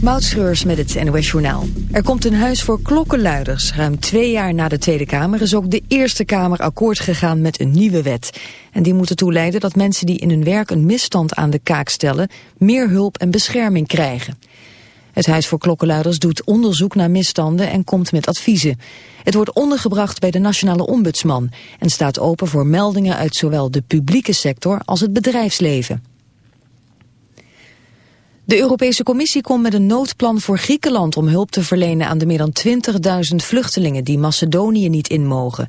Moutschreurs met het NOS Journaal. Er komt een huis voor klokkenluiders. Ruim twee jaar na de Tweede Kamer is ook de Eerste Kamer akkoord gegaan met een nieuwe wet. En die moet ertoe leiden dat mensen die in hun werk een misstand aan de kaak stellen... meer hulp en bescherming krijgen. Het Huis voor Klokkenluiders doet onderzoek naar misstanden en komt met adviezen. Het wordt ondergebracht bij de Nationale Ombudsman... en staat open voor meldingen uit zowel de publieke sector als het bedrijfsleven. De Europese Commissie komt met een noodplan voor Griekenland om hulp te verlenen aan de meer dan 20.000 vluchtelingen die Macedonië niet in mogen.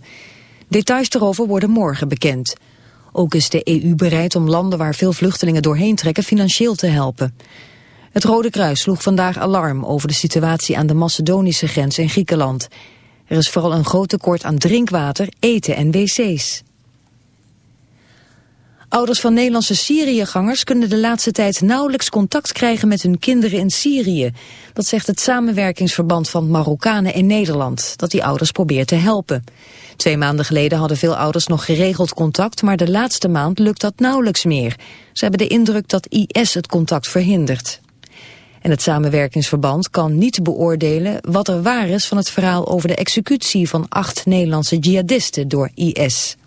Details erover worden morgen bekend. Ook is de EU bereid om landen waar veel vluchtelingen doorheen trekken financieel te helpen. Het Rode Kruis sloeg vandaag alarm over de situatie aan de Macedonische grens in Griekenland. Er is vooral een groot tekort aan drinkwater, eten en wc's. Ouders van Nederlandse Syriëgangers kunnen de laatste tijd nauwelijks contact krijgen met hun kinderen in Syrië. Dat zegt het samenwerkingsverband van Marokkanen in Nederland, dat die ouders probeert te helpen. Twee maanden geleden hadden veel ouders nog geregeld contact, maar de laatste maand lukt dat nauwelijks meer. Ze hebben de indruk dat IS het contact verhindert. En het samenwerkingsverband kan niet beoordelen wat er waar is van het verhaal over de executie van acht Nederlandse jihadisten door IS.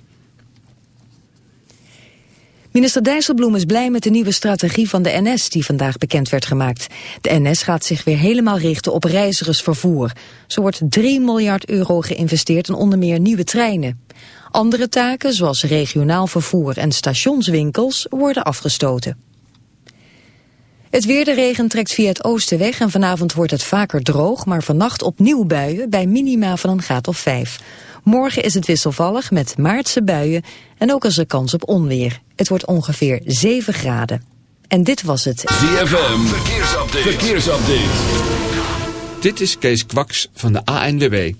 Minister Dijsselbloem is blij met de nieuwe strategie van de NS die vandaag bekend werd gemaakt. De NS gaat zich weer helemaal richten op reizigersvervoer. Zo wordt 3 miljard euro geïnvesteerd in onder meer nieuwe treinen. Andere taken, zoals regionaal vervoer en stationswinkels, worden afgestoten. Het weer, de regen trekt via het oosten weg en vanavond wordt het vaker droog, maar vannacht opnieuw buien bij minima van een graad of 5. Morgen is het wisselvallig met maartse buien en ook is er kans op onweer. Het wordt ongeveer 7 graden. En dit was het. ZFM, verkeersupdate. verkeersupdate. Dit is Kees Kwaks van de ANWB.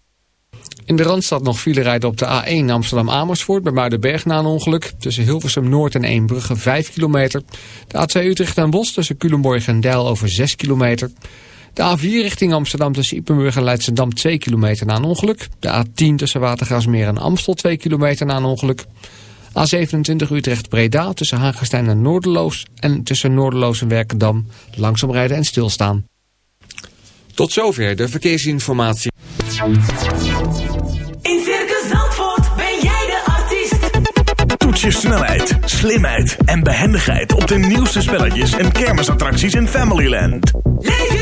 In de Randstad nog file rijden op de A1 Amsterdam-Amersfoort... bij Muidenberg na een ongeluk. Tussen Hilversum Noord en Eembrugge 5 kilometer. De A2 Utrecht en Bos tussen Culemborg en Deil over 6 kilometer. De A4 richting Amsterdam tussen Ippenburg en Leidschendam 2 kilometer na een ongeluk. De A10 tussen Watergraafsmeer en Amstel 2 kilometer na een ongeluk. A27 Utrecht-Breda tussen Hagestein en Noorderloos... en tussen Noorderloos en Werkendam langzaam rijden en stilstaan. Tot zover de verkeersinformatie. In Circus Zandvoort ben jij de artiest. Toets je snelheid, slimheid en behendigheid... op de nieuwste spelletjes en kermisattracties in Familyland. Leef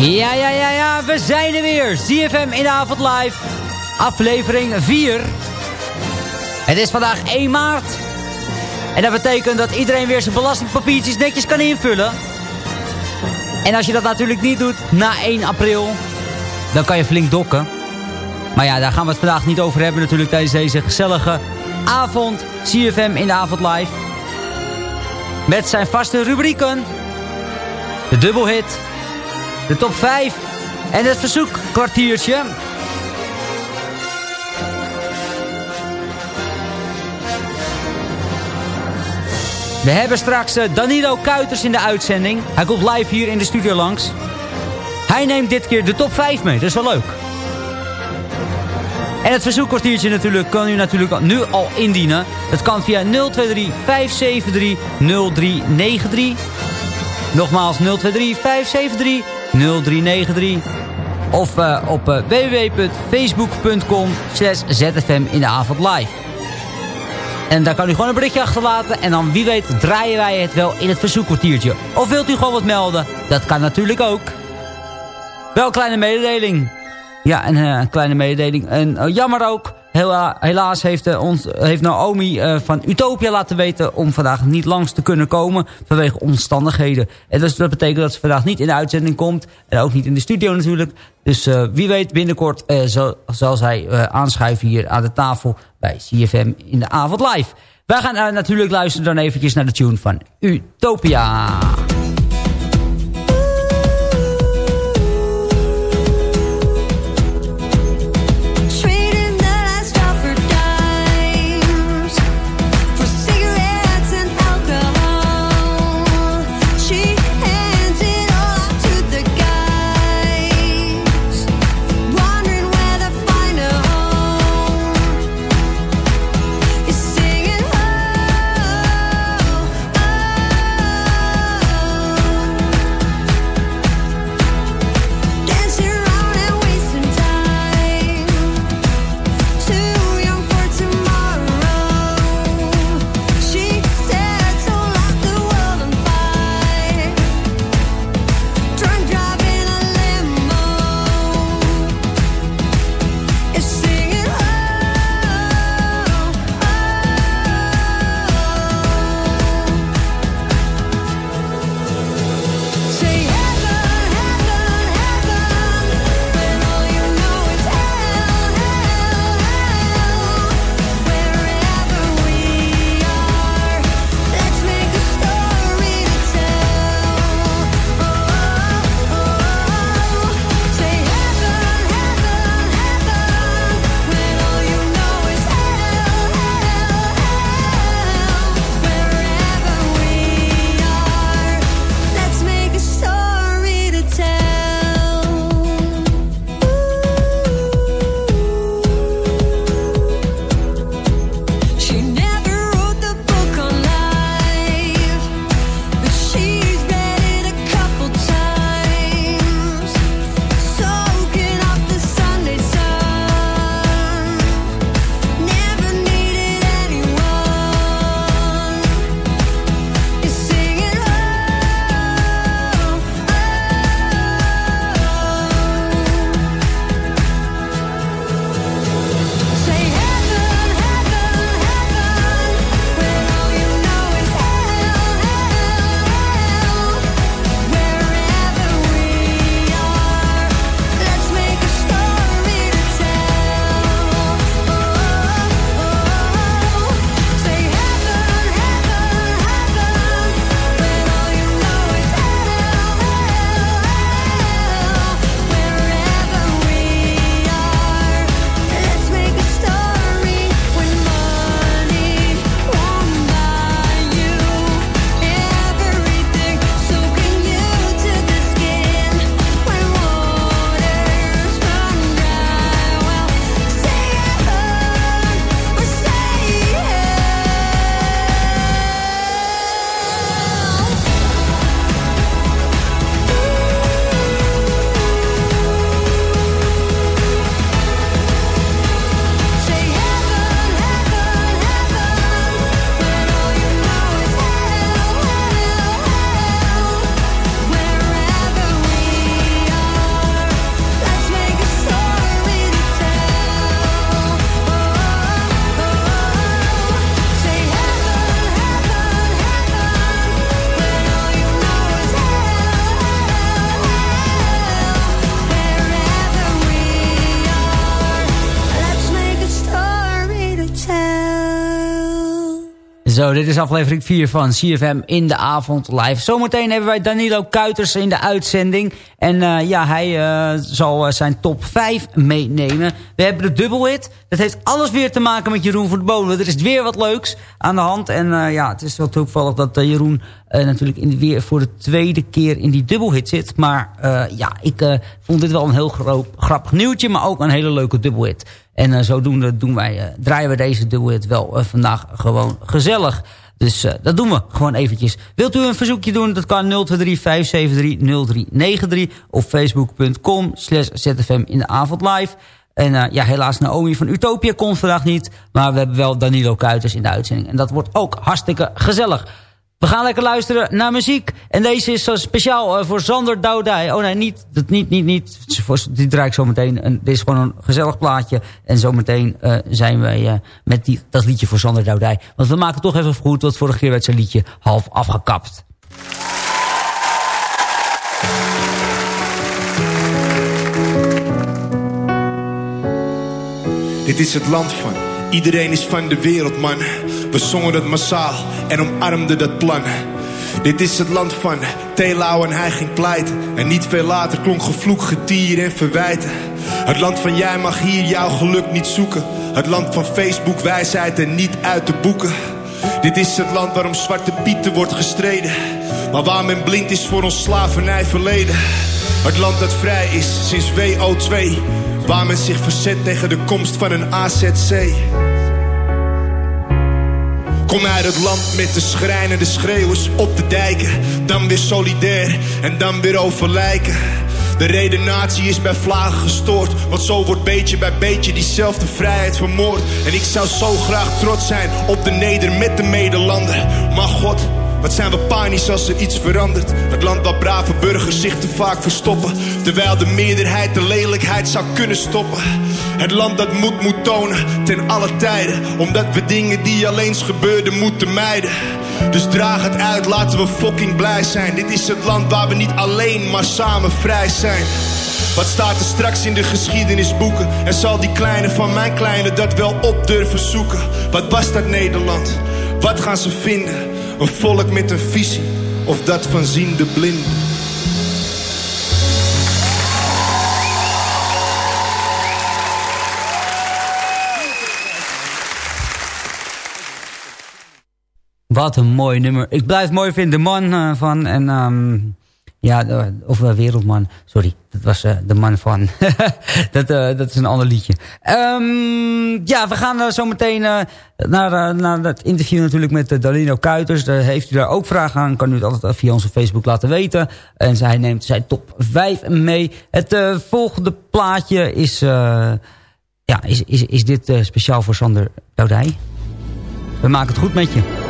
Ja, ja, ja, ja, we zijn er weer. ZFM in de avond live. Aflevering 4. Het is vandaag 1 maart. En dat betekent dat iedereen weer zijn belastingpapiertjes netjes kan invullen. En als je dat natuurlijk niet doet na 1 april, dan kan je flink dokken. Maar ja, daar gaan we het vandaag niet over hebben natuurlijk tijdens deze gezellige avond. CFM in de avond live. Met zijn vaste rubrieken. De dubbelhit. De top 5. En het verzoekkwartiertje. We hebben straks eh, Danilo Kuiters in de uitzending. Hij komt live hier in de studio langs. Hij neemt dit keer de top 5 mee, dat is wel leuk. En het verzoekkwartiertje natuurlijk kan u natuurlijk nu al indienen. Het kan via 023 573 0393. Nogmaals 023 573 0393. Of uh, op uh, www.facebook.com slash zfm in de avond live. En daar kan u gewoon een berichtje achterlaten. En dan wie weet draaien wij het wel in het verzoekkwartiertje. Of wilt u gewoon wat melden? Dat kan natuurlijk ook. Wel een kleine mededeling. Ja, een uh, kleine mededeling. En jammer ook. Hela helaas heeft, ons, heeft Naomi van Utopia laten weten... om vandaag niet langs te kunnen komen vanwege omstandigheden. En dus dat betekent dat ze vandaag niet in de uitzending komt. En ook niet in de studio natuurlijk. Dus uh, wie weet binnenkort zal, zal zij aanschuiven hier aan de tafel bij CFM in de avond live. Wij gaan natuurlijk luisteren dan eventjes naar de tune van Utopia. Dit is aflevering 4 van CFM in de avond live. Zometeen hebben wij Danilo Kuiters in de uitzending. En uh, ja, hij uh, zal uh, zijn top 5 meenemen. We hebben de dubbelhit. Dat heeft alles weer te maken met Jeroen voor de Bodem. Er is weer wat leuks aan de hand. En ja, het is wel toevallig dat Jeroen natuurlijk in weer voor de tweede keer in die dubbelhit zit. Maar ja, ik vond dit wel een heel grappig nieuwtje, maar ook een hele leuke dubbelhit. En uh, zodoende doen wij, uh, draaien we deze duet wel uh, vandaag gewoon gezellig. Dus dat doen we gewoon eventjes. Wilt u een verzoekje doen? Dat kan 023-573-0393 of facebook.com slash zfm in de avond live. En ja, helaas Naomi van Utopia komt vandaag niet. Maar we hebben wel Danilo Kuiters in de uitzending. En dat wordt ook hartstikke gezellig. We gaan lekker luisteren naar muziek. En deze is speciaal uh, voor Sander Doudij. Oh nee, niet, niet, niet, niet. Die draai ik zo meteen. En dit is gewoon een gezellig plaatje. En zometeen uh, zijn wij uh, met die, dat liedje voor Sander Doudij. Want we maken toch even goed, want vorige keer werd zijn liedje half afgekapt. Dit is het land van iedereen is van de wereld, man. We zongen het massaal en omarmden dat plan. Dit is het land van Telau en hij ging pleiten. En niet veel later klonk gevloek, getier en verwijten. Het land van jij mag hier jouw geluk niet zoeken. Het land van Facebook, wijsheid en niet uit te boeken. Dit is het land waarom Zwarte Pieten wordt gestreden. Maar waar men blind is voor ons slavernij verleden. Het land dat vrij is sinds WO2. Waar men zich verzet tegen de komst van een AZC. Kom uit het land met de schrijnende schreeuwers op de dijken. Dan weer solidair en dan weer overlijken. De redenatie is bij vlagen gestoord. Want zo wordt beetje bij beetje diezelfde vrijheid vermoord. En ik zou zo graag trots zijn op de neder met de medelander. Maar God, wat zijn we panisch als er iets verandert? Het land waar brave burgers zich te vaak verstoppen. Terwijl de meerderheid de lelijkheid zou kunnen stoppen. Het land dat moed moet tonen ten alle tijden. Omdat we dingen die alleen gebeurden moeten mijden. Dus draag het uit, laten we fucking blij zijn. Dit is het land waar we niet alleen, maar samen vrij zijn. Wat staat er straks in de geschiedenisboeken? En zal die kleine van mijn kleine dat wel op durven zoeken? Wat was dat Nederland? Wat gaan ze vinden? Een volk met een visie, of dat van ziende blinden. Wat een mooi nummer. Ik blijf het mooi vinden, de man uh, van... En, um, ja, of Wereldman. Sorry, dat was uh, de man van. dat, dat is een ander liedje. Um, ja, we gaan zo meteen naar, naar het interview natuurlijk met Dalino Kuiters. Daar heeft u daar ook vragen aan. Kan u het altijd via onze Facebook laten weten. En zij neemt zijn top 5 mee. Het volgende plaatje is... ja, is, is, is dit speciaal voor Sander Doudij. We maken het goed met je.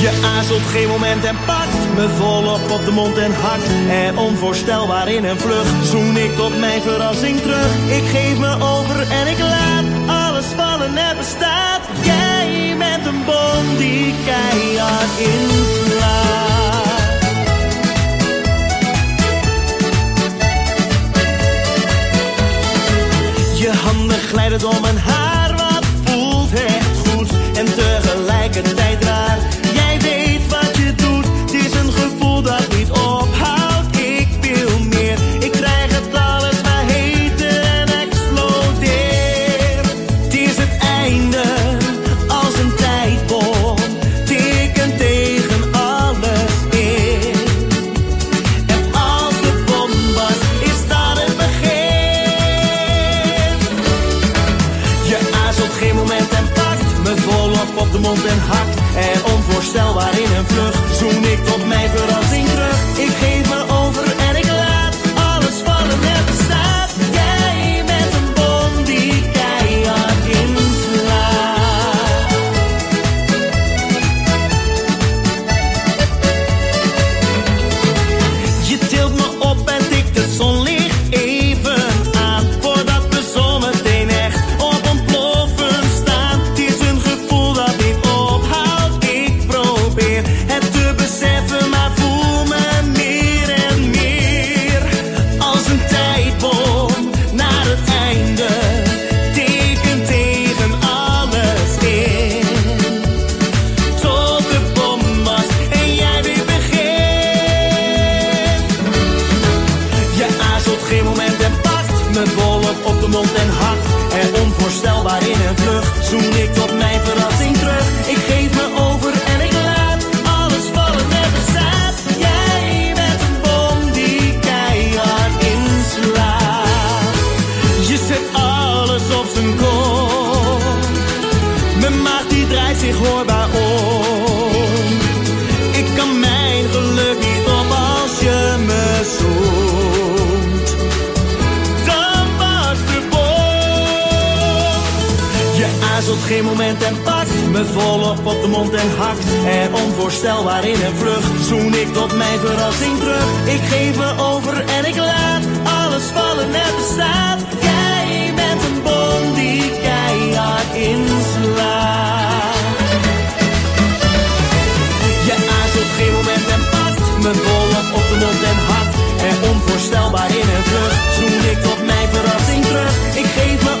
Je aarzelt geen moment en pakt me volop op de mond en hart. En onvoorstelbaar in een vlucht zoen ik tot mijn verrassing terug. Ik geef me over en ik laat alles vallen en bestaat. Jij bent een bom die keihard inslaat. Je handen glijden door mijn haar, en vlug zoen geen moment en pakt me volop op de mond en hakt er onvoorstelbaar in een vlucht. Zoen ik tot mijn verrassing terug. Ik geef me over en ik laat alles vallen net bestaat. Jij bent een bom die keihard inslaat. Je aarzelt geen moment en pakt me volop op de mond en hakt er onvoorstelbaar in een vlucht. Zoen ik tot mijn verrassing terug. Ik geef me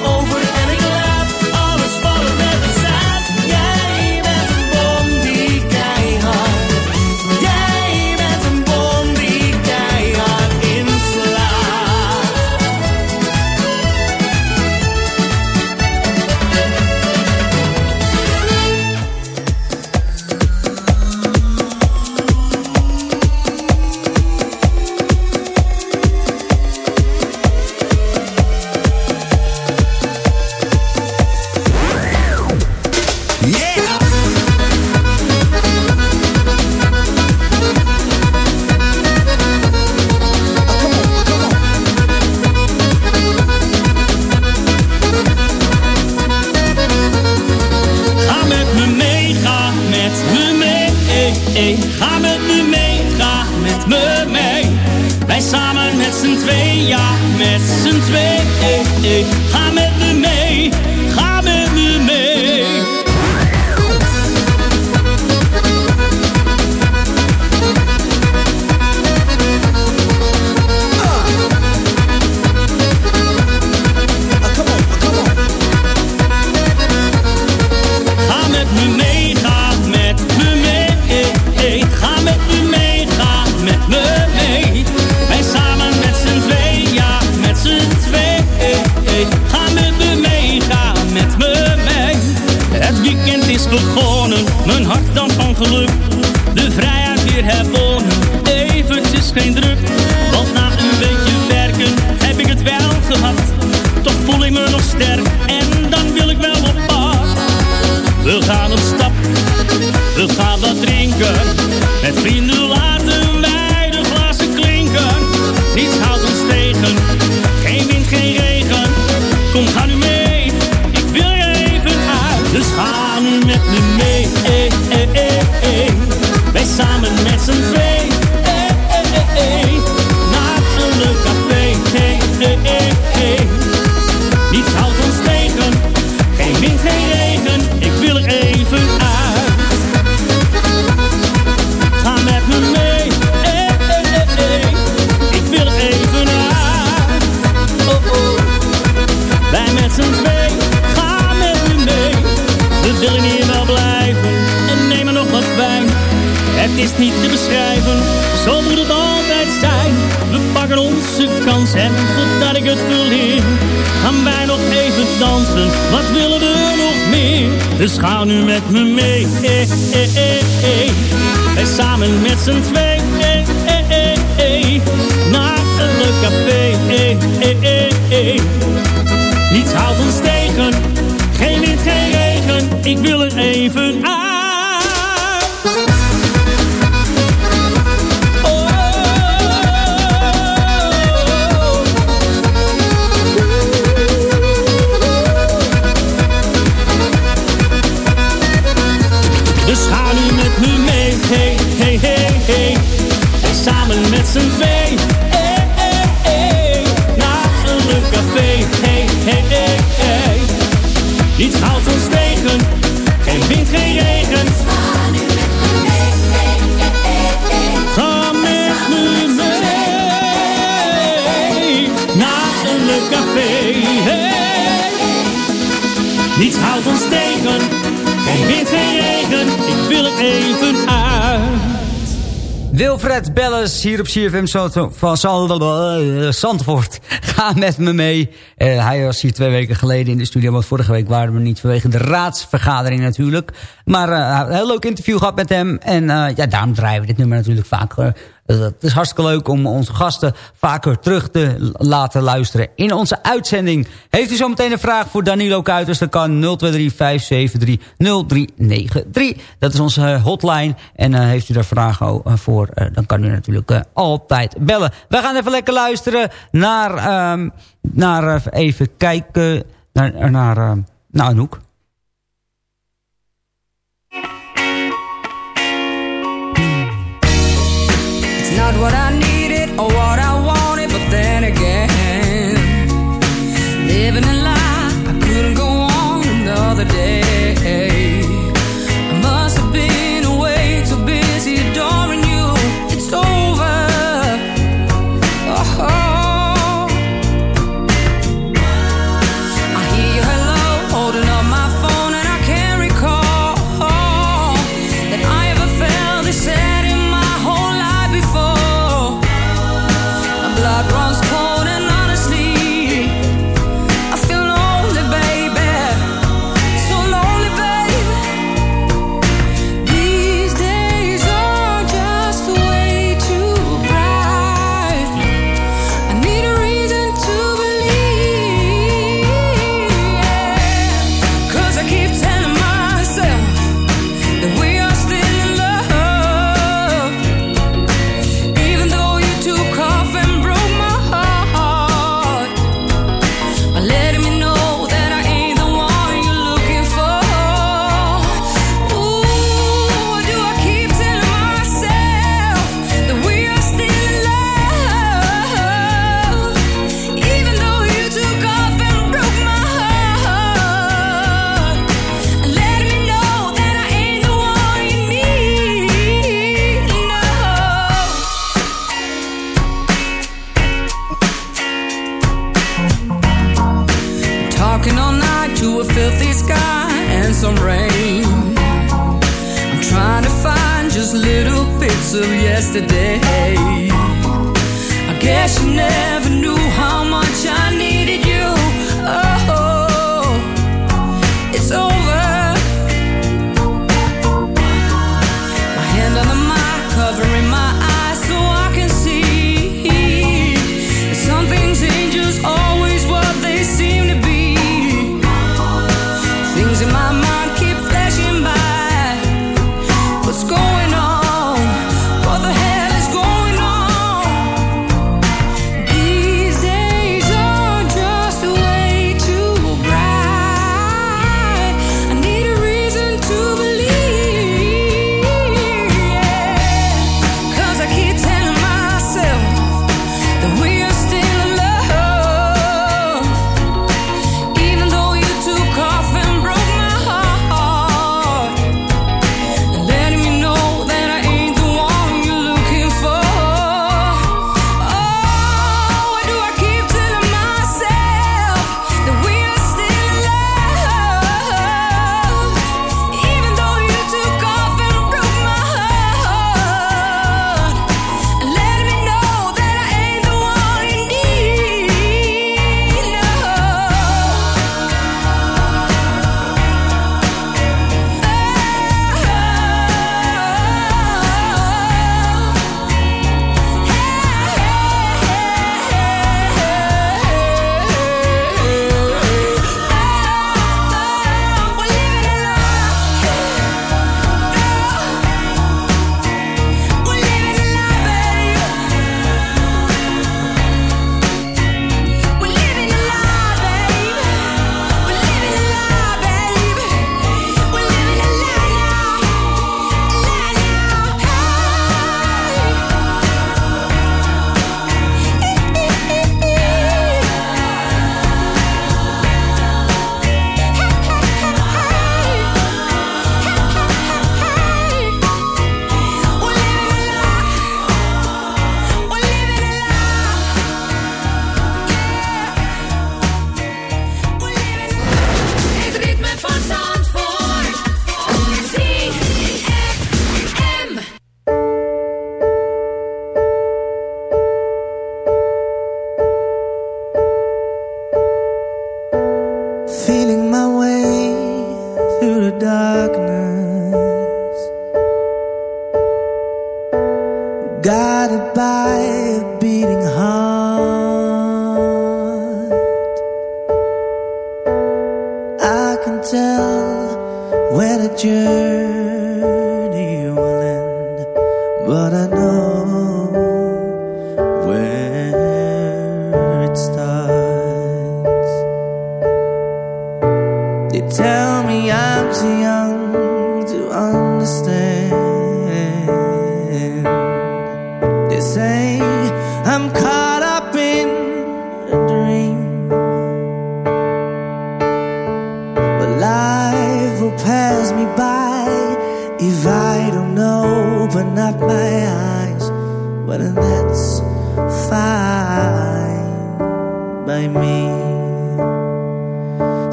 Wij samen met z'n twee, ja, met z'n twee. Ga met me mee, Dus ga nu met me mee, eh, eh, eh. Wij samen met z'n twee. Naar een leuk café. Niets houdt ons tegen, geen wind, geen regen. Ik wil er even uit. Een leuk café, hey, hey, hey. Niets houdt ons tegen, geen wind, geen regen. Ga nu met me mee. Naar een leuk café. Niets houdt ons tegen, geen wind, geen Wilfred Belles hier op CFM van eh, Zandvoort. Ga met me mee. Eh, hij was hier twee weken geleden in de studio. Want vorige week waren we niet vanwege de raadsvergadering natuurlijk. Maar eh, een heel leuk interview gehad met hem. En ja, daarom draaien we dit nummer natuurlijk vaak. Dus Het is hartstikke leuk om onze gasten vaker terug te laten luisteren in onze uitzending. Heeft u zometeen een vraag voor Danilo Kuiters, dan kan 0235730393. Dat is onze eh, hotline. En eh, heeft u daar vragen eh, voor, dan kan u natuurlijk altijd bellen. Wij gaan even lekker luisteren naar, um, naar even kijken, naar, naar, ehm, naar Anouk. Not what I needed or what I wanted, but then again, living a lie, I couldn't go on another day.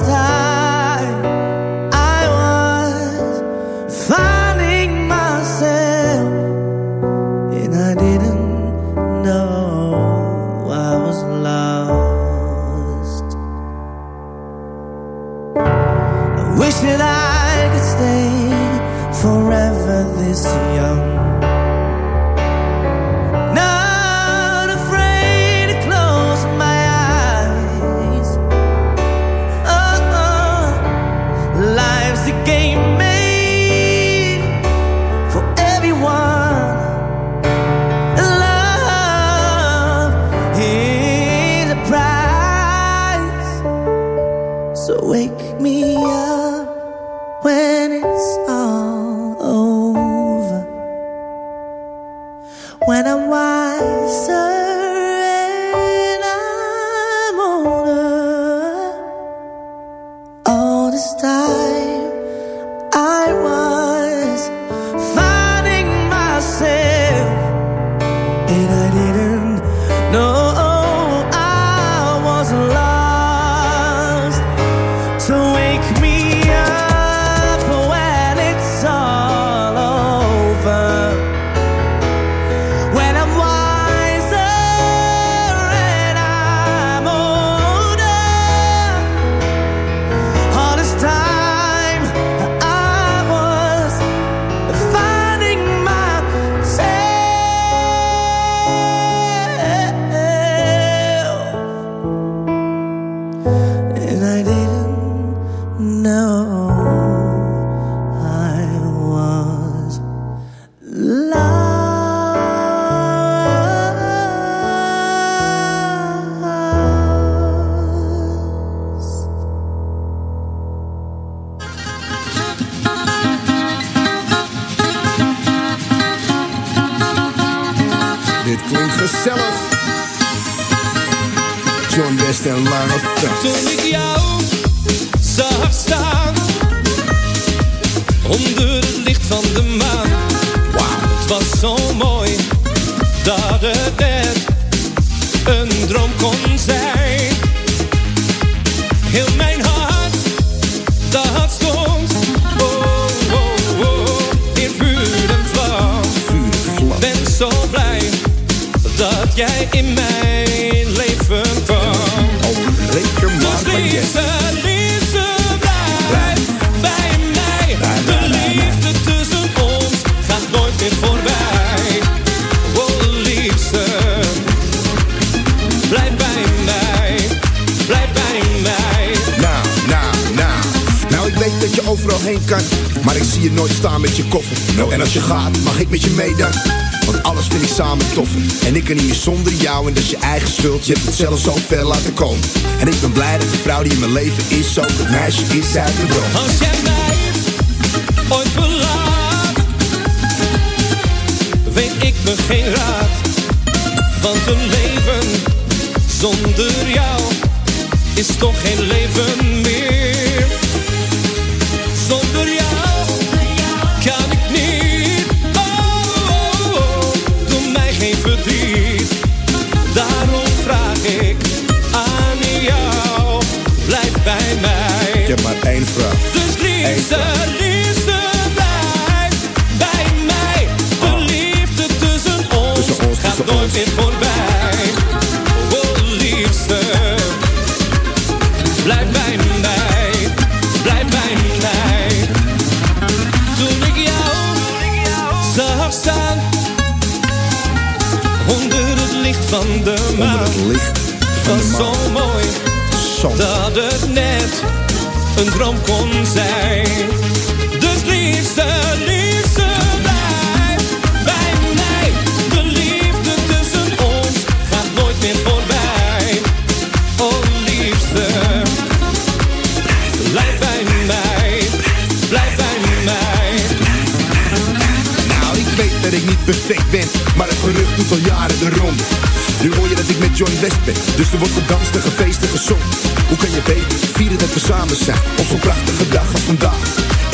last time. Thanks. en dat je eigen schuld. Je hebt het zelf zo ver laten komen. En ik ben blij dat de vrouw die in mijn leven is, zo het meisje is uit de droom. Als jij mij ooit verlaat, weet ik me geen raad. Want een leven zonder jou is toch geen leven. De maar liefst, liefste blijft bij mij. De liefde tussen ons, gaat nooit ons. meer voorbij. Oh, oh liefste, blijf bij mij, blijf bij mij. Toen ik jou zag staan, onder het licht van de maan. Dat het. Was zo mooi, dat het net een droom kon zijn. Dus liefste, perfect ben, maar het gerucht doet al jaren de ronde. Nu hoor je dat ik met John West ben, dus er wordt gedanst en gefeest en gezongen. Hoe kan je beter vieren dat we samen zijn, op zo'n prachtige dag als vandaag.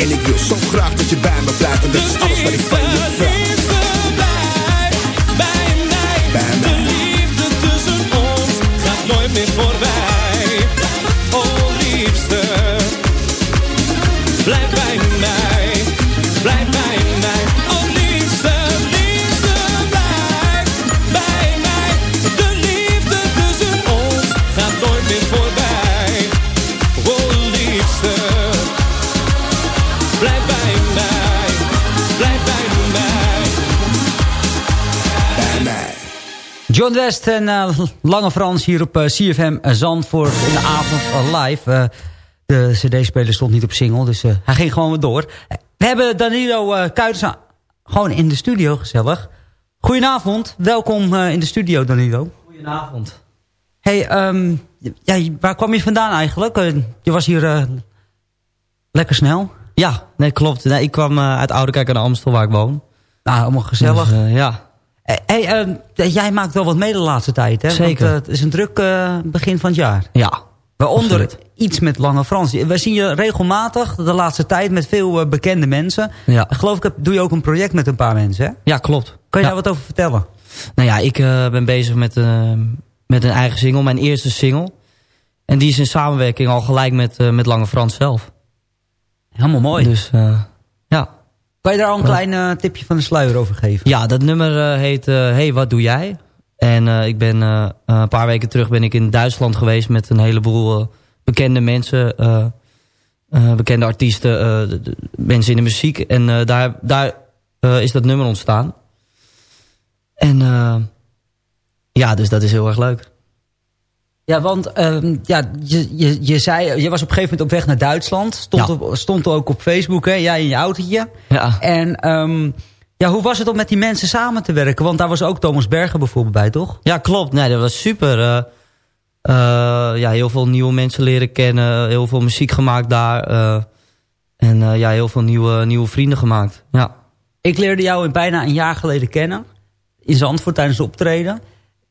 En ik wil zo graag dat je bij me blijft, en dat is alles wat ik van je vraag. Blijf bij mij. Bij De liefde tussen ons gaat nooit meer voorbij. Oh liefste, blijf bij mij, John West en eh, Lange Frans hier op eh, CFM Zandvoort in de avond eh, live. De cd-speler stond niet op single, dus hij ging gewoon weer door. We hebben Danilo uh, Kuiters gewoon in de studio, gezellig. Goedenavond, welkom in de studio Danilo. Goedenavond. Hey, ehm, ja, waar kwam je vandaan eigenlijk? Je was hier lekker snel. Ja, nee, klopt. Nee, ik kwam uit Oudekerk aan de Amstel, waar ik woon. Nou, allemaal gezellig. Dus, ja. Eh, Hey, ehm, jij maakt wel wat mee de laatste tijd, hè? Zeker. Want, eh, het is een druk eh, begin van het jaar. Ja. Waaronder absoluut. iets met Lange Frans. We zien je regelmatig de laatste tijd met veel bekende mensen. Ja. Geloof ik, doe je ook een project met een paar mensen, hè? Ja, klopt. Kan je Ja. daar wat over vertellen? Nou ja, ik ben bezig met, met een eigen single, mijn eerste single. En die is in samenwerking al gelijk met, met Lange Frans zelf. Helemaal mooi. Dus. Kan je daar al een klein eh, tipje van de sluier over geven? Ja, dat nummer eh, heet eh, Hey, wat doe jij? En ik ben een paar weken terug ben ik in Duitsland geweest met een heleboel bekende mensen. bekende artiesten, mensen in de muziek. En daar, daar is dat nummer ontstaan. En ja, dus dat is heel erg leuk. Ja, want ehm, ja, je, je, je zei, je was op een gegeven moment op weg naar Duitsland. Stond, Ja. op, stond ook op Facebook, hè? Jij in je autootje. Ja. En ehm, ja, hoe was het om met die mensen samen te werken? Want daar was ook Thomas Berger bijvoorbeeld bij, toch? Ja, klopt. Nee, dat was super. eh, eh, ja, heel veel nieuwe mensen leren kennen. Heel veel muziek gemaakt daar. eh, en ja, heel veel nieuwe, nieuwe vrienden gemaakt. Ja. Ik leerde jou bijna een jaar geleden kennen. In Zandvoort tijdens de optreden.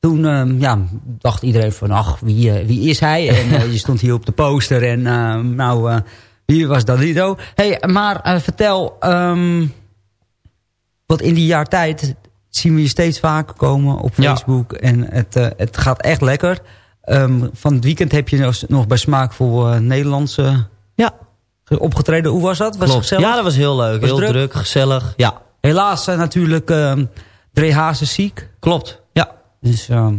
Toen ehm, ja, dacht iedereen van, ach, wie, eh, wie is hij? En eh, je stond hier op de poster en ehm, nou, eh, wie was Dalido? hey, maar vertel, ehm, wat in die jaar tijd zien we je steeds vaker komen op Ja. Facebook. En het, het gaat echt lekker. Van het weekend heb je nog, nog bij Smaakvol eh Nederlandse Ja. opgetreden. Hoe was dat? Was Klopt. gezellig? Ja, dat was heel leuk. Was heel druk? druk? gezellig. Ja, Helaas zijn natuurlijk Dre Hazes ziek. klopt. Ja. Dus ehm,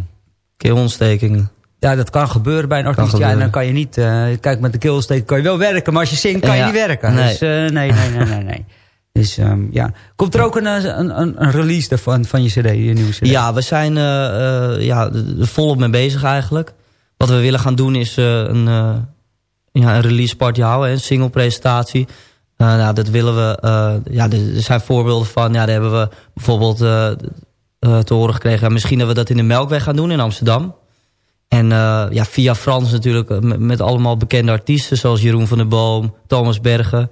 Keelontsteking. ja, dat kan gebeuren bij een artiest. Ja, en dan kan je niet... eh, kijk, met de keelontsteking kan je wel werken. Maar als je zingt, kan Ja. je niet werken. Nee. Dus eh, nee, nee, nee, nee, nee. Dus ehm, ja. Komt er ook een, eh, een, een, release daarvan, van je cd, je nieuwe cd? Ja, we zijn eh, eh, ja, er- er volop mee bezig eigenlijk. Wat we willen gaan doen is eh, een, eh, ja, een release party houden. Een single presentatie. Eh, nou, dat willen we... eh, ja, er er zijn voorbeelden van. Ja, daar hebben we bijvoorbeeld eh, te horen gekregen. misschien dat we dat in de Melkweg gaan doen in Amsterdam. En eh, ja, via Frans natuurlijk eh, met, met allemaal bekende artiesten. Zoals Jeroen van der Boom, Thomas Bergen.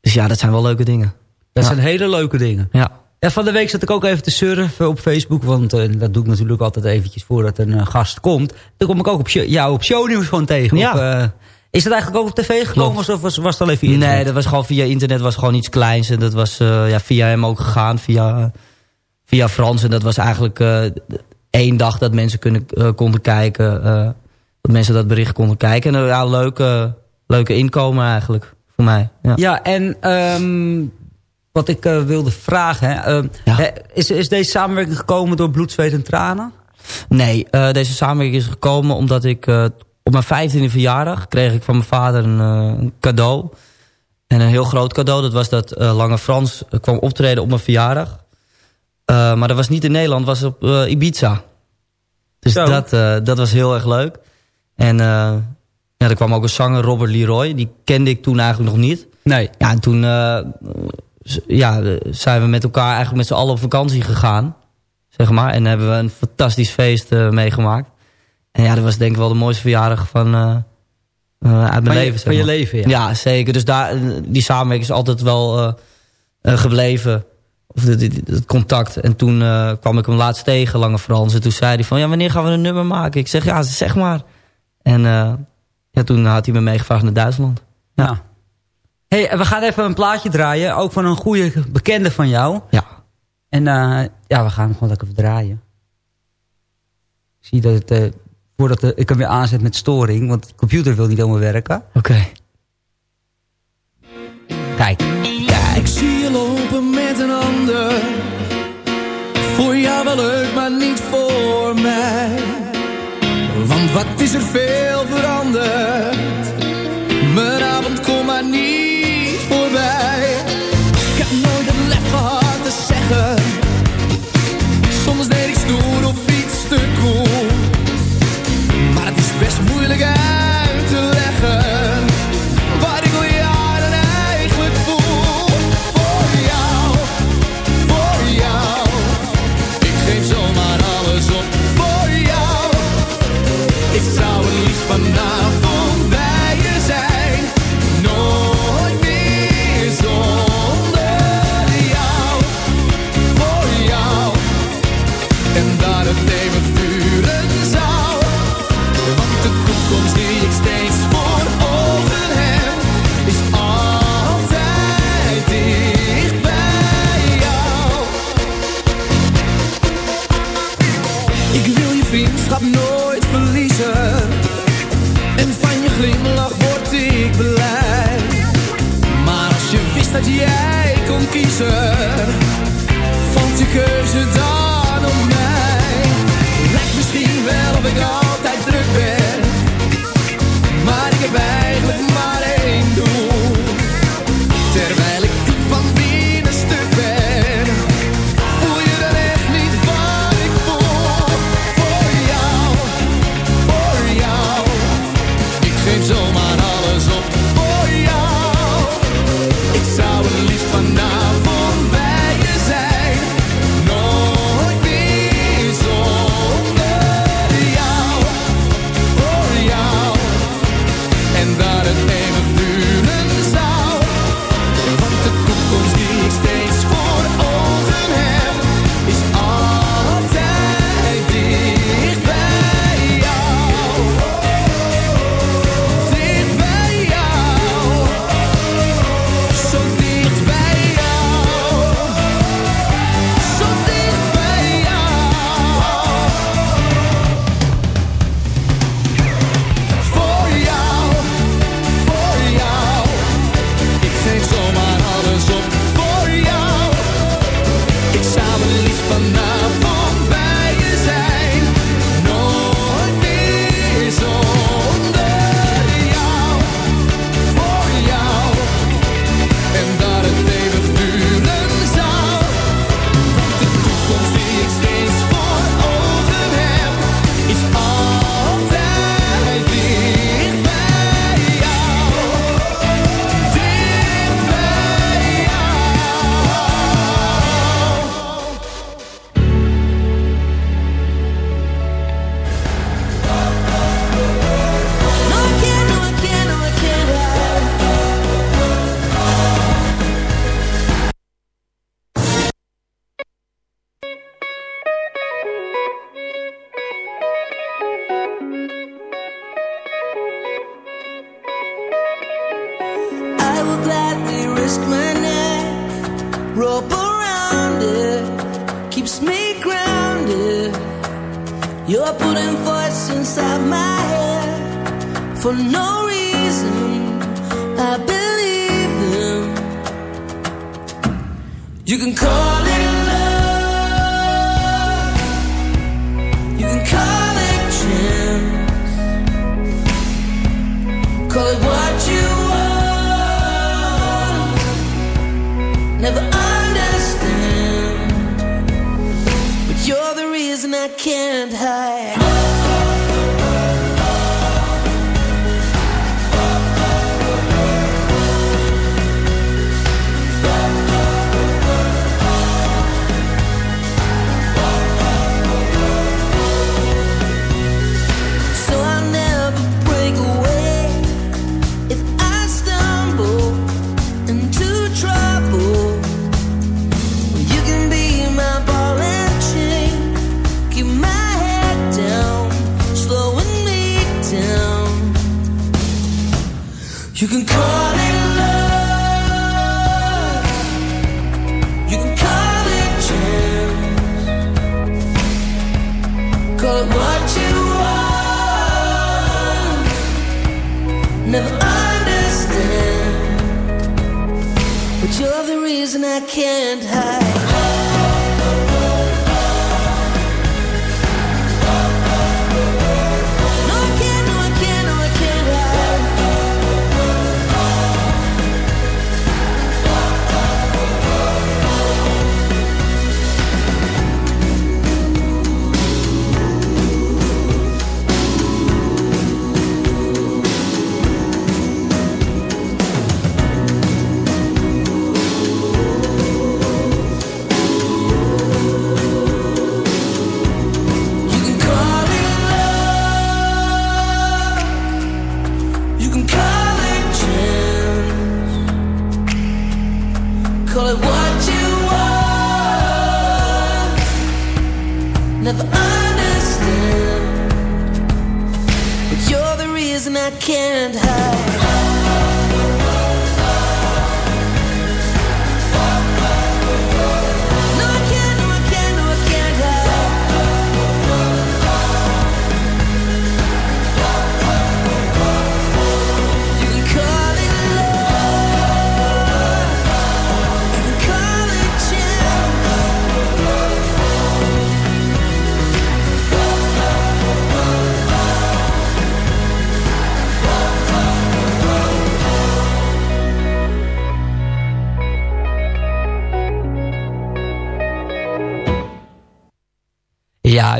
Dus ja, dat zijn wel leuke dingen. Dat Ja. zijn hele leuke dingen. Ja. Ja, van de week zat ik ook even te surfen op Facebook. Want dat doe ik natuurlijk altijd eventjes voordat een gast komt. Dan kom ik ook op jou op shownieuws gewoon tegen. Ja. Op, is dat eigenlijk ook op tv gekomen of was, was het al even internet? Nee, dat was gewoon via internet was gewoon iets kleins. En dat was eh, ja, via hem ook gegaan, via, via Frans. En dat was eigenlijk eh, één dag dat mensen kunnen, eh, konden kijken. dat mensen dat bericht konden kijken. En ja, leuke, leuke inkomen eigenlijk voor mij. Ja. Ja, en ehm, wat ik wilde vragen. Hè, ehm, hè, is, is deze samenwerking gekomen door bloed, zweet en tranen? Nee, deze samenwerking is gekomen omdat ik op mijn vijftiende verjaardag kreeg ik van mijn vader een, eh, een cadeau. En een heel groot cadeau. Dat was dat eh, Lange Frans eh, kwam optreden op mijn verjaardag. Maar dat was niet in Nederland, dat was op Ibiza. Dus Zo. dat, dat was heel erg leuk. En ja, er kwam ook een zanger, Robert Leroy. Die kende ik toen eigenlijk nog niet. Nee. Ja, en toen ja, zijn we met elkaar eigenlijk met z'n allen op vakantie gegaan. Zeg maar. En hebben we een fantastisch feest meegemaakt. En ja, dat was denk ik wel de mooiste verjaardag van, eh, eh, uit mijn Van je- leven. zeg van je leven, ja. Ja, zeker. Dus daar, die samenwerking is altijd wel eh, gebleven. Of het- contact. En toen kwam ik hem laatst tegen, Lange Frans. En toen zei hij van, ja, wanneer gaan we een nummer maken? Ik zeg, ja, zeg maar. En ja, toen had hij me meegevraagd naar Duitsland. Ja. hey, we gaan even een plaatje draaien. Ook van een goede bekende van jou. Ja. En ja, we gaan hem gewoon lekker draaien. Ik zie dat het... voordat de- ik hem weer aanzet met storing. Want de computer wil niet helemaal werken. Oké. Kijk. Ik zie je lopen met een ander. Voor jou wel leuk, maar niet voor mij. Want wat is er veel veranderd? Mijn avond komt maar niet voorbij. Ik heb nooit het lef gehad te zeggen. Best dat jij kon kiezen, valt je keuze dan op mij. Lijkt misschien wel of ik reason I can't hide.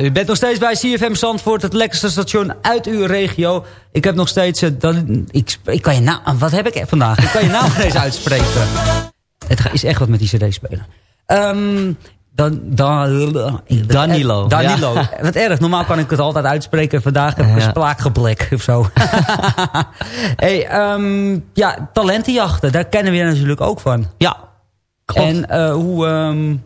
U bent nog steeds bij CFM Zandvoort, het lekkerste station uit uw regio. Ik heb nog steeds... eh, dan, ik, ik kan je naam... Wat heb ik vandaag? Ik kan je naam nog eens uitspreken. Het is echt wat met die cd-speler. Ehm dan, dan, Danilo. Danilo. Ja. Wat erg, normaal kan ik het altijd uitspreken. Vandaag heb ik een Ja. spraakgeblek of zo. hey, ehm, ja, talentenjachten, daar kennen we je natuurlijk ook van. Ja, klopt. En eh, hoe... ehm,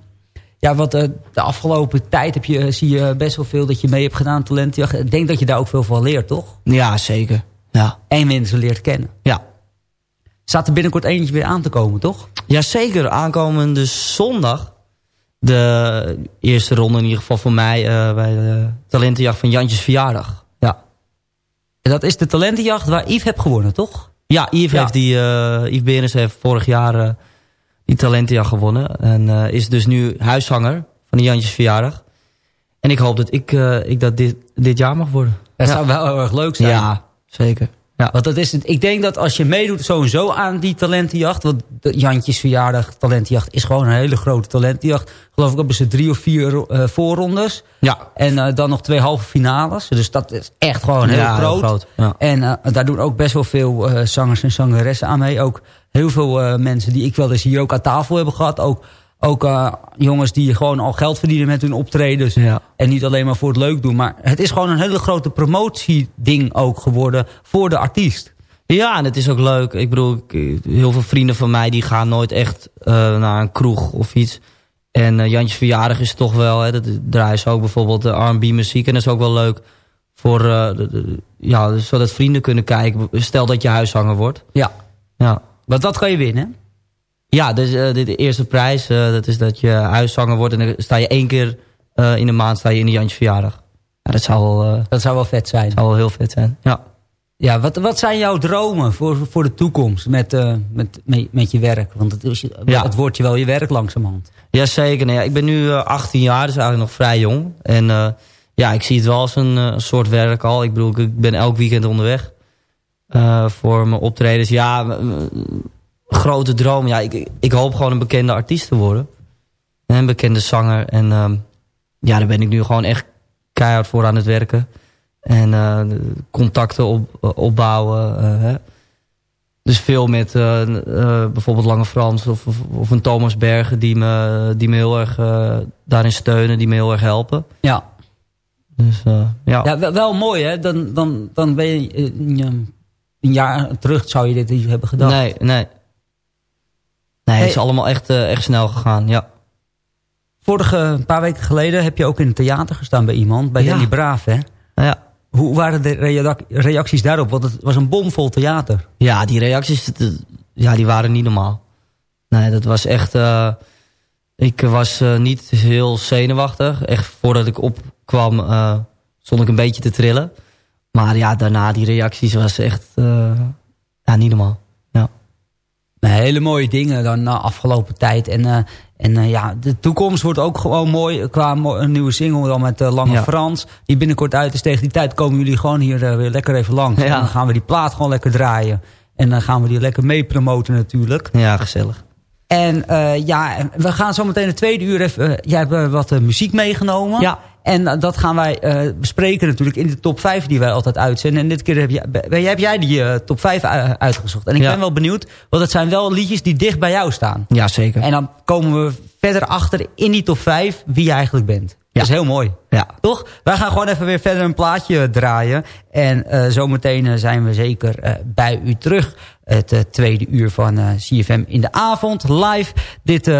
ja, wat eh, de afgelopen tijd heb je, zie je best wel veel dat je mee hebt gedaan aan talentenjachten. Ik denk dat je daar ook veel van leert, toch? Ja, zeker. Ja. En mensen leert kennen. Ja. Staat er binnenkort eentje weer aan te komen, toch? Jazeker, aankomende zondag. De eerste ronde in ieder geval voor mij eh, bij de talentenjacht van Jantjes verjaardag. Ja. En dat is de talentenjacht waar Yves hebt gewonnen, toch? Ja, Yves, Ja. Heeft die, eh Yves Berens heeft vorig jaar eh, die talentenjacht gewonnen. En eh, is dus nu huiszanger van de Jantjes verjaardag. En ik hoop dat ik, eh, ik dat dit, dit jaar mag worden. Dat ja. zou wel heel erg leuk zijn. Ja, zeker. Ja. Want dat is het. Ik denk dat als je meedoet sowieso aan die talentenjacht... want de Jantjes verjaardag talentenjacht is gewoon een hele grote talentenjacht. Geloof ik hebben ze drie of vier eh, voorrondes. Ja. En dan nog twee halve finales. Dus dat is echt gewoon heel Ja, heel groot. groot, ja. En daar doen ook best wel veel zangers en zangeressen aan mee. Ook heel veel eh, mensen die ik wel eens hier ook aan tafel hebben gehad. Ook, ook eh, jongens die gewoon al geld verdienen met hun optredens. Ja. En niet alleen maar voor het leuk doen. Maar het is gewoon een hele grote promotieding ook geworden voor de artiest. Ja, en het is ook leuk. Ik bedoel, ik- heel veel vrienden van mij die gaan nooit echt eh, naar een kroeg of iets. En eh, Jantjes verjaardag is toch wel, hè, dat draaien ze ook bijvoorbeeld de R&B muziek. En dat is ook wel leuk voor, eh, de- de- ja, zodat vrienden kunnen kijken. Stel dat je huishanger wordt. Ja. Ja. Want dat kan je winnen. Ja, dus eh, de, de eerste prijs, eh, dat is dat je huishanger wordt. En dan sta je één keer eh, in de maand sta je in de Jantjes verjaardag. Ja, dat zou wel, Dat zou wel vet zijn. zou wel heel vet zijn. Ja. Ja, wat, wat zijn jouw dromen voor, voor de toekomst met, met, met, met je werk? Want het, is, je- Ja. het wordt je wel je werk langzamerhand. Jazeker. Nou ja, ik ben nu eh, 18 jaar, dus eigenlijk nog vrij jong. En ja, ik zie het wel als een soort werk al. Ik bedoel, ik ben elk weekend onderweg. Eh, voor mijn optredens. Ja, grote droom. Ja, ik, ik hoop gewoon een bekende artiest te worden. En Een bekende zanger. En ehm, ja, daar ben ik nu gewoon echt keihard voor aan het werken. En eh, contacten op, opbouwen. eh, hè. Dus veel met bijvoorbeeld Lange Frans of, of, of een Thomas Bergen... die me, die me heel erg daarin steunen, die me heel erg helpen. Ja. Dus ja. Ja, wel, wel mooi hè. Dan, dan, dan ben je een jaar terug zou je dit niet hebben gedaan. Nee, nee. Nee, het is allemaal echt, eh, echt snel gegaan, ja. Vorige een paar weken geleden heb je ook in het theater gestaan bij iemand. Bij Ja. Henny Braaf hè. Ja. Hoe waren de rea- reacties daarop? Want het was een bomvol theater. Ja, die reacties, ja, die waren niet normaal. Nee, dat was echt... eh, ik was eh, niet heel zenuwachtig. Echt voordat ik opkwam, eh, stond ik een beetje te trillen. Maar ja, daarna die reacties was echt... eh, ja, niet normaal. Ja. Hele mooie dingen dan na afgelopen tijd. En, eh, en eh, ja, de toekomst wordt ook gewoon mooi. Qua mo- een nieuwe single dan met eh, Lange Ja. Frans. Die binnenkort uit is. Tegen die tijd komen jullie gewoon hier eh, weer lekker even langs. Ja. En dan gaan we die plaat gewoon lekker draaien. En dan gaan we die lekker mee promoten natuurlijk. Ja, gezellig. En eh, ja, we gaan zo meteen het tweede uur even... eh, jij hebt eh, wat eh, muziek meegenomen. Ja. En dat gaan wij eh, bespreken natuurlijk in de top 5 die wij altijd uitzenden. En dit keer heb, jij, heb jij die eh, top 5 u- uitgezocht. En ik Ja. ben wel benieuwd, want het zijn wel liedjes die dicht bij jou staan. Ja, zeker. En dan komen we verder achter in die top 5 wie je eigenlijk bent. Dat is heel mooi. Ja. Toch? Wij gaan gewoon even weer verder een plaatje draaien. En eh, zometeen zijn we zeker bij u terug. Het tweede uur van CFM in de avond. Live. Dit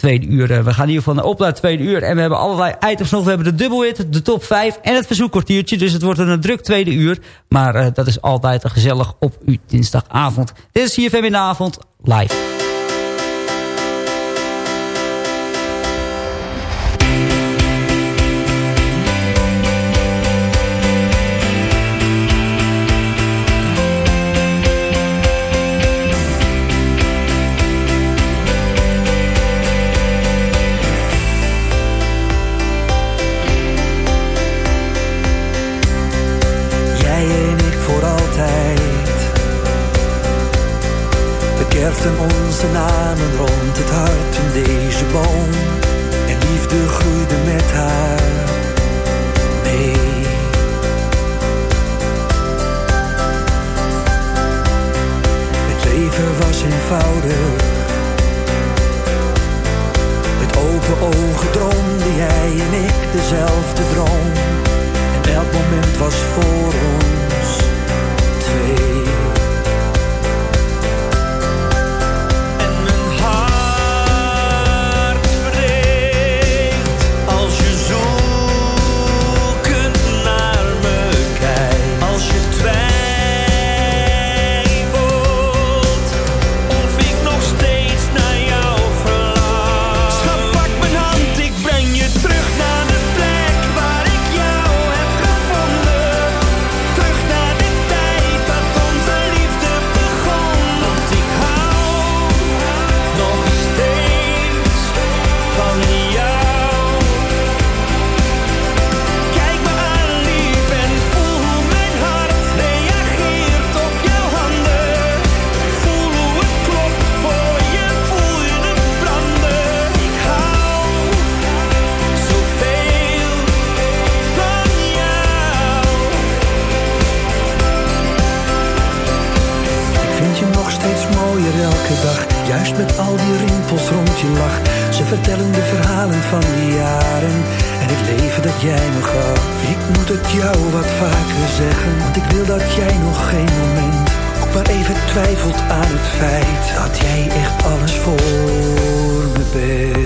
tweede uur. eh, we gaan in ieder geval op naar het tweede uur. En we hebben allerlei items nog. We hebben de dubbelhit, de top 5 en het verzoekkwartiertje. Dus het wordt een druk tweede uur. Maar eh, dat is altijd gezellig op uw dinsdagavond. Dit is CFM in de avond. Live. Twijfelt aan het feit. Dat jij echt alles voor me bent.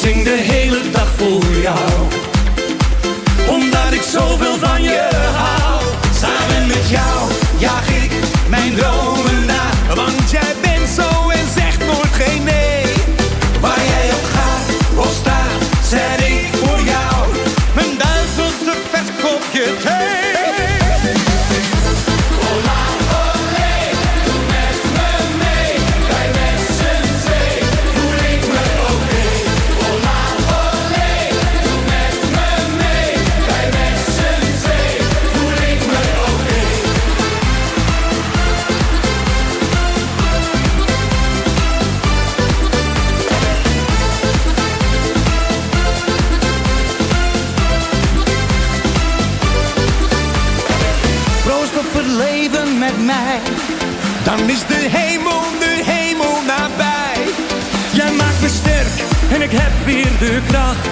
Zing de hele dag voor jou. Omdat ik zoveel van je hou. Samen met jou jaag ik mijn dromen en ik heb weer de kracht.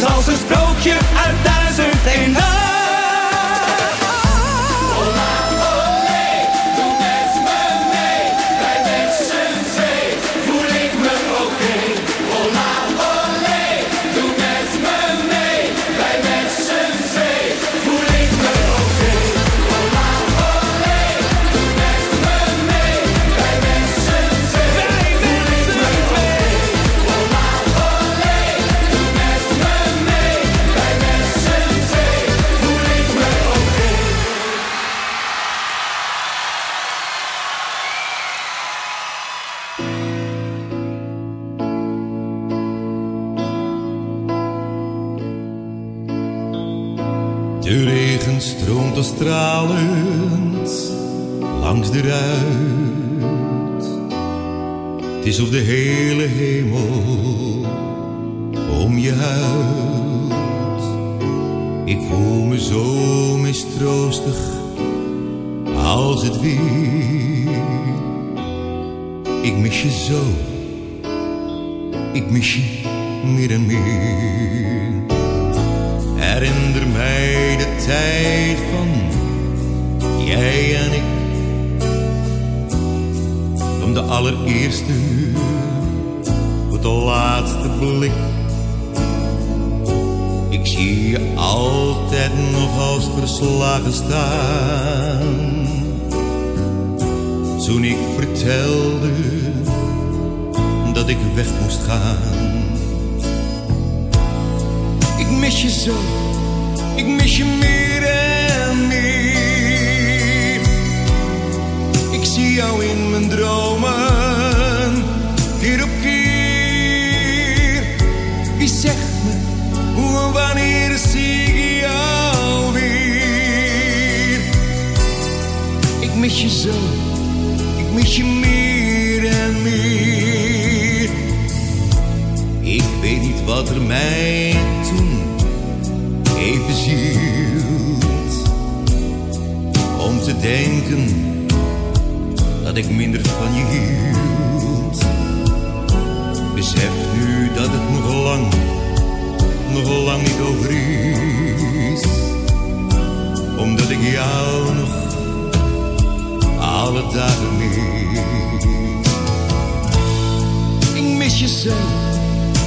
Zal als een sprookje uit duizend nacht. Langs de ruit. Het is of de hele hemel om je huilt. Ik voel me zo mistroostig als het weer. Ik mis je zo, ik mis je meer en meer. Herinner mij de tijd van jij en ik. Van de allereerste tot de laatste blik. Ik zie je altijd nog als verslagen staan. Toen ik vertelde dat ik weg moest gaan. Ik mis je zo, ik mis je meer zie jou in mijn dromen, keer op keer. Wie zegt me, hoe en wanneer zie ik jou weer? Ik mis je zo, ik mis je meer en meer. Ik weet niet wat er mij toen heeft bezield. Om te denken dat ik minder van je hield. Besef nu dat het nog lang, nog lang niet over is. Omdat ik jou nog alle dagen mis. Ik mis je zo,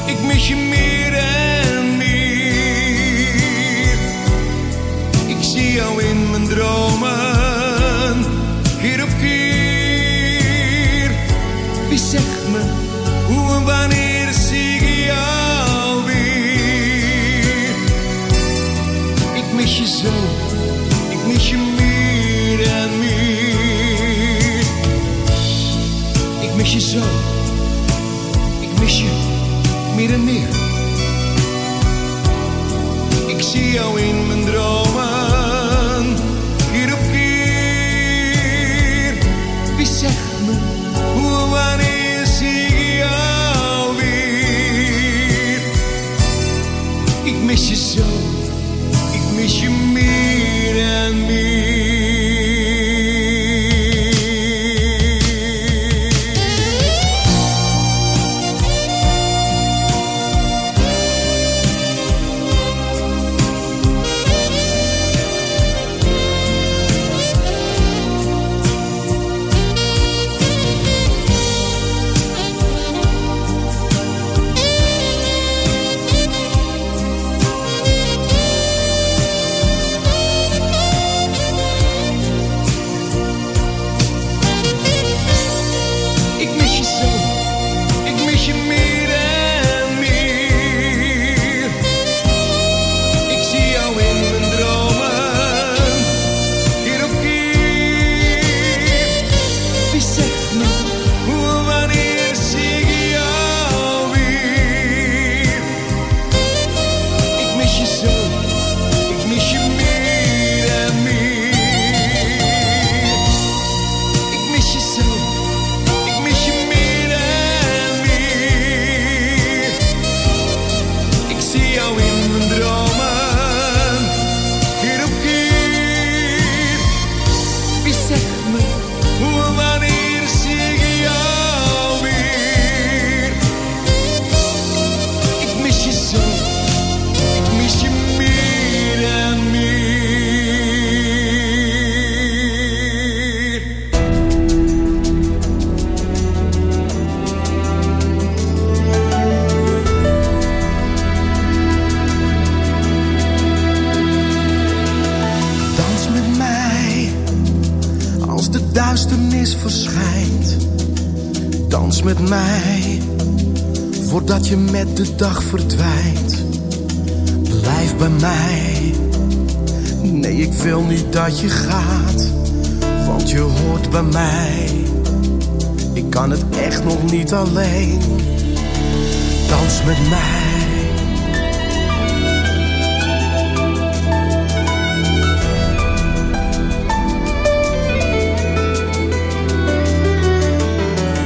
ik mis je meer dag verdwijnt. Blijf bij mij. Nee, ik wil niet dat je gaat, want je hoort bij mij. Ik kan het echt nog niet alleen. Dans met mij.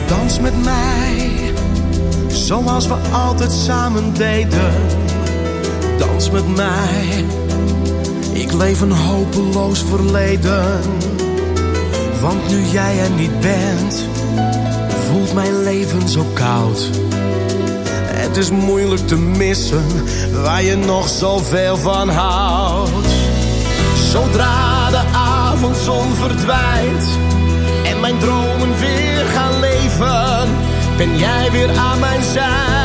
Dans met mij, zoals we altijd samen deden. Dans met mij, ik leef een hopeloos verleden. Want nu jij er niet bent, voelt mijn leven zo koud. Het is moeilijk te missen, waar je nog zoveel van houdt. Zodra de avondzon verdwijnt en mijn dromen weer gaan leven, ben jij weer aan mijn zij.